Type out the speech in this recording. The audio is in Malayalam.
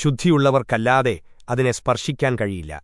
ശുദ്ധിയുള്ളവർക്കല്ലാതെ അതിനെ സ്പർശിക്കാൻ കഴിയില്ല.